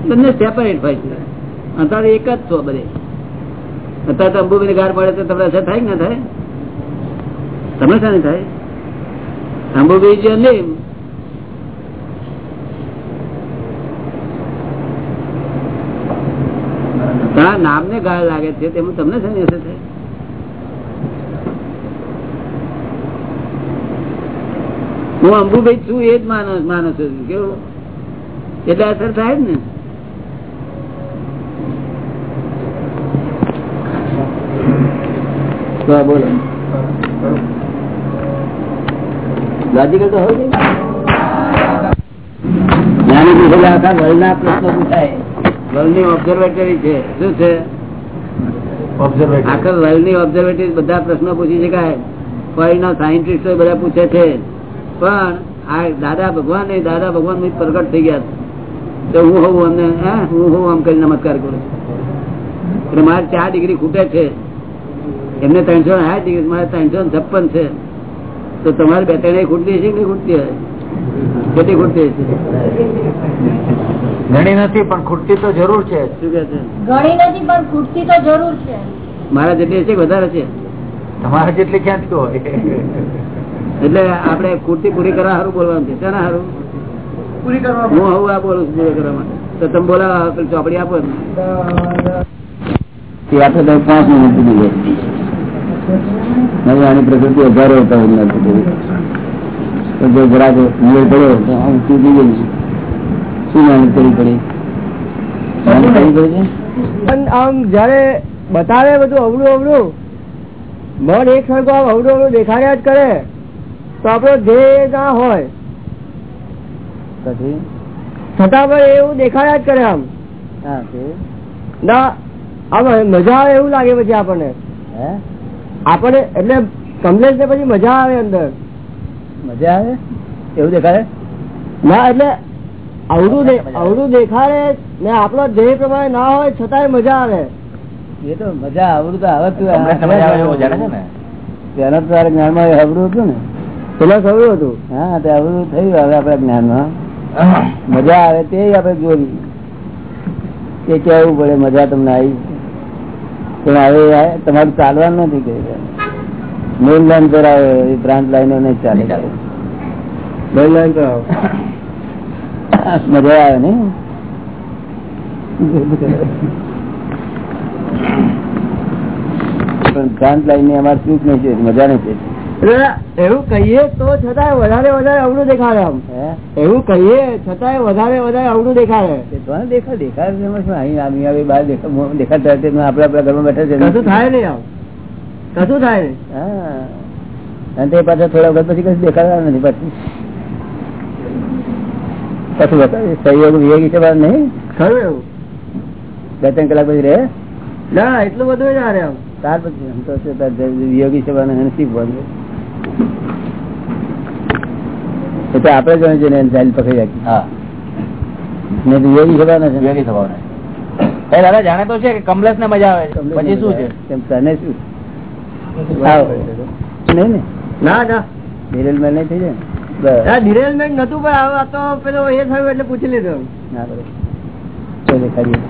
બંને સેપરેટ હોય છે. અત્યારે એક જ છો બધે. અત્યારે તો અંબુભાઈ ગાર પડે તો તમને અસર થાય ના થાય? તમને શાની થાય? અંબુભાઈ જે નહીં તમારા નામને ગાળ લાગે છે તેમાં તમને શાની થાય. હું અંબુભાઈ છું એ જ માણસ માણસ છું, કેવું? એટલે અસર થાય ને. બોલો. લોજિકલ તો હોય ને? જ્ઞાની આખા વર્લ્ડના પ્રશ્નો પૂછાય. વર્લ્ડની ઓબ્ઝર્વેટરી છે. શું છે? આખા વર્લ્ડની ઓબ્ઝર્વેટરી બધા પ્રશ્નો પૂછી શકાય. ફોરેનના સાયન્ટિસ્ટો બધા પૂછે છે. પણ આ દાદા ભગવાન એ દાદા ભગવાન પ્રગટ થઈ ગયા તો હું હોઉં અમને હે? હું હોઉં આમ કરી નમસ્કાર કરું એટલે મારે ચાર ડિગ્રી ખૂટે છે. એમને ત્રણસો સાઠ ડિગ્રી મારે ત્રણસો છપ્પન છે. તો તમારે બે ત્રણે ખૂટતી હશે કે ખૂટતી હોય કેટલી ખૂટતી છે ઘણી નથી પણ ખૂટતી તો જરૂર છે. શું કે છે? ઘણી નથી પણ ખૂટતી તો જરૂર છે. મારા જેટલી છે વધારે છે? તમારા જેટલી ક્યાંથી હોય? એટલે આપણે ખૂટતી પૂરી કરવા સારું બોલવાનું છે. શાના સારું? પૂરી કરવા હું હવે આ બોલું છું પૂરી કરવા માટે. તો તમે બોલાવો ચોપડી આપો ને. આપણે તો પાંચ મિનિટ સુધી આની પ્રકૃતિ વધારે હોતા જો જરાક મેળ પડ્યો તો આમ ચૂકી ગઈ શું મહેનત કરવી પડી? મહેનત કરવી પડી છે? પણ આમ જયારે બતાવે બધું અવળું અવડું મન એક સરખું આમ અવડું અવળું દેખાડ્યા જ કરે તો આપડો ધ્યેય ના હોય. છતાં પણ એવું દેખાડ્યા જ કરે આમ. ના આમ મજા આવે એવું લાગે પછી આપણને. હે? આપણને એટલે કમલેશ ને પછી મજા આવે અંદર. મજા આવે? એવું દેખાડે? ના એટલે અવળું અવડું દેખાડે ને આપણો ધ્યેય પ્રમાણે ના હોય છતાંય મજા આવે. એ તો મજા અવડું તો આવડતું આવે એવું જાણે છે ને? પેલા તો જ્ઞાનમાં અવડું હતું ને. પેલા સવળું હતું? હા તે અવડું થયું હવે આપણા જ્ઞાનમાં. મજા આવે તે આપડે જોઈ. તે કેવું પડે મજા તમને આવી. પણ હવે તમારું ચાલવાનું નથી કહ્યું મેઇન લાઈન પર આવે એ બ્રાન્ચ લાઈનો નહીં ચાલે. મેઇન લાઈન પર આવો. મજા આવે ને પણ બ્રાન્ચ લાઈનની અમારે સુખ નહીં છે મજા નથી એટલે એવું કહીએ તો છતાંય વધારે વધારે અવળું દેખાડે આમ. એવું કહીએ છતાંય વધારે વધારે અવળું દેખાડે. એ કોને દેખાય દેખાય છે એમાં શું અહીં આમી આવી બહાર દેખાતા આપડે આપડા ઘરમાં બેઠા છે કશું થાય નહીં આમ. કશું થાય નહીં. હા. અને તે પાછા થોડા વખત પછી કશું દેખાડવા નથી પછી. પછી સહયોગ વિયોગી છે નહીં? બે ત્રણ કલાક પછી રે ના એટલું બધું ના રે આમ ત્યાર પછી આમ તો છે વિયોગી છે બાર એને શીખવાનું એ આપણે જ પકડી રાખી. હા. ને તો વિયોગી છે. બાર નથી એ દાદા જાણે તો છે કે કમલેશ ને મજા આવે છે. પછી શું છે? તેમ તને શું? નહીં ને? ના ના. હિરેલ મેલ નહીં થઈ જાય ને? બસ. ના ડિરેલમેન્ટ નતું પણ આ તો પેલો એ થયું એટલે પૂછી લીધું. ના બરોબર. તો દેખાડીએ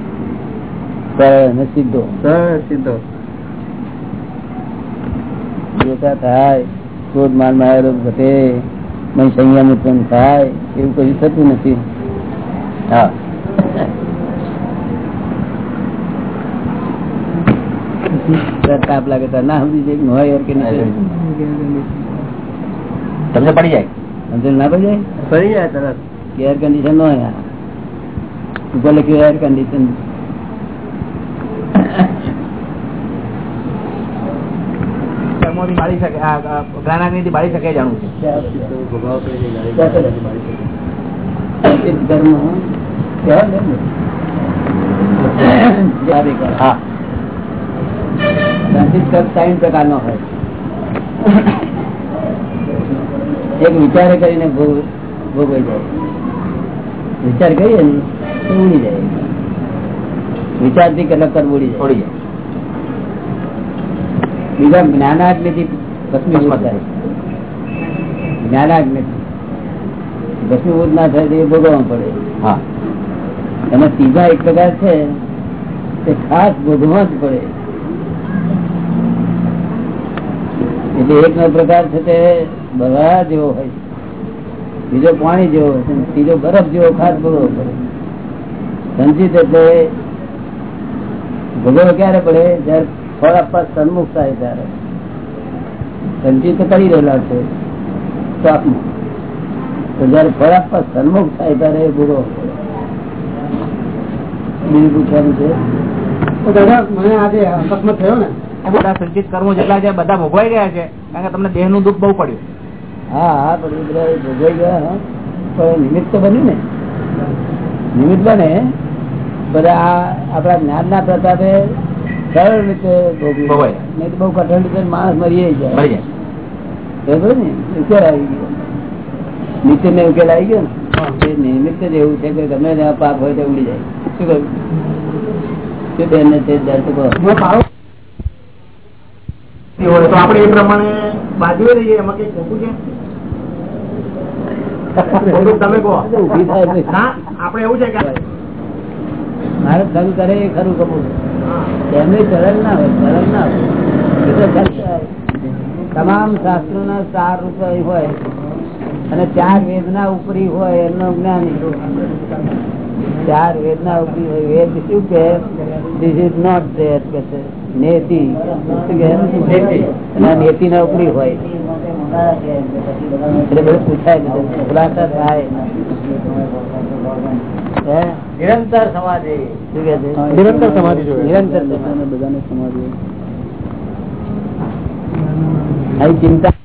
સરળ અને સીધો. સીધો. જોતા થાય ક્રોધ માન માયેલો ઘટે સંયમ ઉત્પન્ન થાય એવું કઈ થતું નથી. હા. તાપ લાગે તો ના સમજી જાય હોય કે નહીં. તમને પડી જાય? સમજણ ના પડી જાય ફરી જાય તરત. કે એર કન્ડિશન નો. ઉપર લખ્યું એર કન્ડિશન બાળી શકે બાળી શકે જાણવું છે. ધર્મ કહેવાય ને? જ્યારે કરે. હા. સંચિત કર્મ ત્રણ પ્રકારનો હોય. એક વિચારે કરીને ભોગવી જાય. વિચાર કરીએ ને તો ઉડી જાય. વિચારથી કેટલાક કર્મ ઉડી જાય. ઉડી જાય. બીજા જ્ઞાનાગ્નિથી ભસ્મીભૂત થાય. જ્ઞાનાગ્નિથી ભસ્મીભૂત ના થાય એ ભોગવવા પડે. હા. અને ત્રીજા એક પ્રકાર છે તે ખાસ ભોગવવા જ પડે. એટલે એક નો પ્રકાર છે તે બરફ જેવો હોય બીજો પાણી જેવો હોય ત્રીજો બરફ જેવો ખાસ ભોગવવો પડે સંચિત એટલે ભોગવવો ક્યારે પડે? જયારે ફળ આપવા સન્મુખ થાય ત્યારે. સંચિત કરી રહેલા છે. સ્ટોકમાં તો જયારે ફળ આપવા સન્મુખ થાય ત્યારે એ પડે બીજું પૂછવાનું છે? દાદા મને આજે અકસ્માત થયો ને. બધા સંચિત કર્મો જેટલા છે બધા ભોગવાઈ ગયા છે. કારણ કે તમને દેહનું દુઃખ બહુ પડ્યું. હા હા પણ બધા ભોગવાઈ ગયા. પણ નિમિત્ત તો બન્યું ને. નિમિત્ત બને બધા આ આપણા જ્ઞાન ના પ્રતાપે સરળ રીતે ભોગવી નહીં તો બહુ કઠણ રીતે માણસ મરી જાય. બરોબર ને? ઉકેલ આવી ગયો. નીચે ને ઉકેલ આવી ગયો ને. નિમિત્ત જ એવું છે કે ગમે ત્યાં પાપ હોય તો ઉડી જાય. શું કહ્યું? શું બેન ને તે દર્દ હોય તો આપણે એ પ્રમાણે બાજુ રહીએ. એમાં કઈ ખોટું છે? તમે કહો. થાય ના એવું છે કે મારે ખરું કરે એ ખરું કબૂલ એમને ચલન ના હોય ચલન ના હોય. તમામ શાસ્ત્રો ના સાર રૂપે હોય અને ચાર વેદના ઉપરી હોય એમનો જ્ઞાન ચાર વેદના ઉપરી હોય. વેદ શું કે? ધીસ ઇઝ નોટ ધેર કે છે. નેતિ નેતિ. ના ઉપરી હોય. એટલે બધું પૂછાય ખુલાસા થાય. નિરંતર સમાધિ. નિરંતર સમાધિ નિરંતર સમાધિ. બધાને સમાધિ ચિંતા